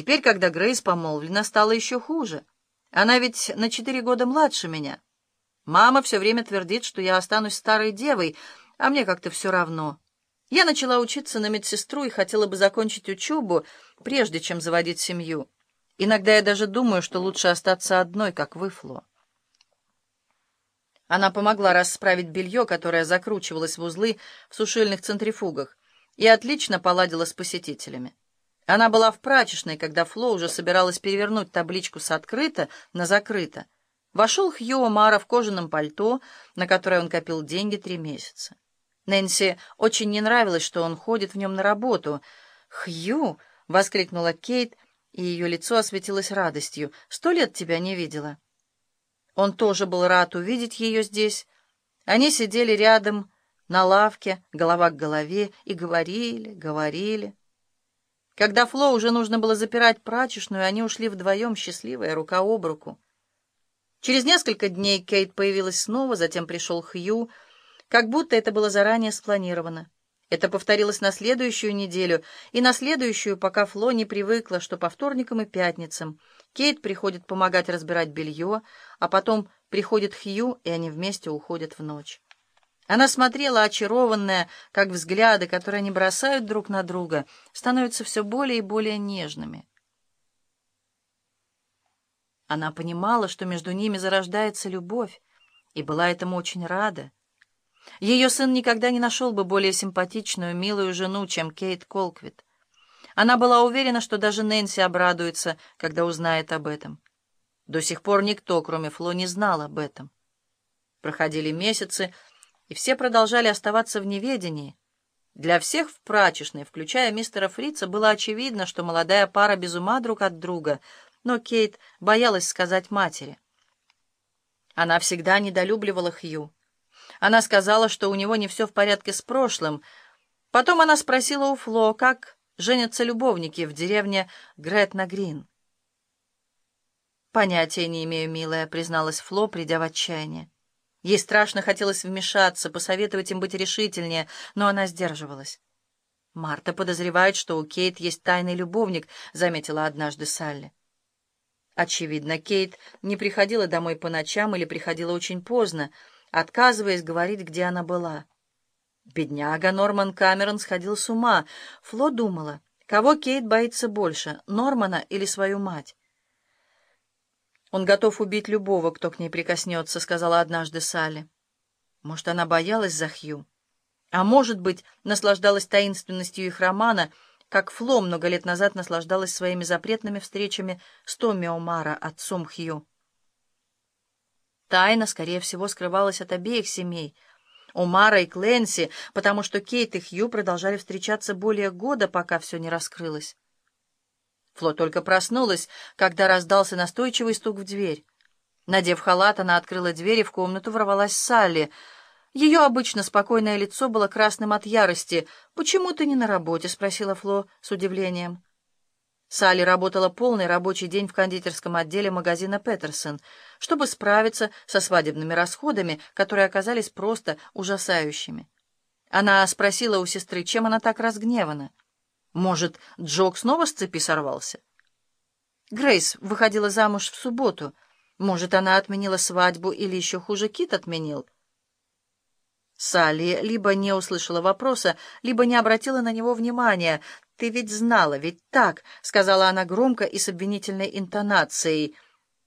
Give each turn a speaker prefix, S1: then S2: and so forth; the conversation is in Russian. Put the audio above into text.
S1: Теперь, когда Грейс помолвлена, стало еще хуже. Она ведь на четыре года младше меня. Мама все время твердит, что я останусь старой девой, а мне как-то все равно. Я начала учиться на медсестру и хотела бы закончить учебу, прежде чем заводить семью. Иногда я даже думаю, что лучше остаться одной, как вы, Фло. Она помогла расправить белье, которое закручивалось в узлы в сушильных центрифугах, и отлично поладила с посетителями. Она была в прачечной, когда Фло уже собиралась перевернуть табличку с «открыто» на «закрыто». Вошел Хью Омара в кожаном пальто, на которое он копил деньги три месяца. Нэнси очень не нравилось, что он ходит в нем на работу. «Хью!» — воскликнула Кейт, и ее лицо осветилось радостью. «Сто лет тебя не видела». Он тоже был рад увидеть ее здесь. Они сидели рядом на лавке, голова к голове, и говорили, говорили. Когда Фло уже нужно было запирать прачечную, они ушли вдвоем, счастливые, рука об руку. Через несколько дней Кейт появилась снова, затем пришел Хью, как будто это было заранее спланировано. Это повторилось на следующую неделю и на следующую, пока Фло не привыкла, что по вторникам и пятницам Кейт приходит помогать разбирать белье, а потом приходит Хью, и они вместе уходят в ночь. Она смотрела, очарованная, как взгляды, которые они бросают друг на друга, становятся все более и более нежными. Она понимала, что между ними зарождается любовь, и была этому очень рада. Ее сын никогда не нашел бы более симпатичную, милую жену, чем Кейт Колквит. Она была уверена, что даже Нэнси обрадуется, когда узнает об этом. До сих пор никто, кроме Фло, не знал об этом. Проходили месяцы, и все продолжали оставаться в неведении. Для всех в прачечной, включая мистера Фрица, было очевидно, что молодая пара без ума друг от друга, но Кейт боялась сказать матери. Она всегда недолюбливала Хью. Она сказала, что у него не все в порядке с прошлым. Потом она спросила у Фло, как женятся любовники в деревне Гретна-Грин. «Понятия не имею, милая», — призналась Фло, придя в отчаяние. Ей страшно хотелось вмешаться, посоветовать им быть решительнее, но она сдерживалась. «Марта подозревает, что у Кейт есть тайный любовник», — заметила однажды Салли. Очевидно, Кейт не приходила домой по ночам или приходила очень поздно, отказываясь говорить, где она была. Бедняга Норман Камерон сходил с ума. Фло думала, кого Кейт боится больше, Нормана или свою мать. «Он готов убить любого, кто к ней прикоснется», — сказала однажды Салли. Может, она боялась за Хью? А может быть, наслаждалась таинственностью их романа, как Фло много лет назад наслаждалась своими запретными встречами с Томми Омара, отцом Хью. Тайна, скорее всего, скрывалась от обеих семей — Омара и Кленси, потому что Кейт и Хью продолжали встречаться более года, пока все не раскрылось. Фло только проснулась, когда раздался настойчивый стук в дверь. Надев халат, она открыла дверь, и в комнату ворвалась Салли. Ее обычно спокойное лицо было красным от ярости. «Почему ты не на работе?» — спросила Фло с удивлением. Салли работала полный рабочий день в кондитерском отделе магазина «Петерсон», чтобы справиться со свадебными расходами, которые оказались просто ужасающими. Она спросила у сестры, чем она так разгневана. Может, Джок снова с цепи сорвался? Грейс выходила замуж в субботу. Может, она отменила свадьбу или еще хуже, Кит отменил. Салли либо не услышала вопроса, либо не обратила на него внимания. «Ты ведь знала, ведь так?» — сказала она громко и с обвинительной интонацией —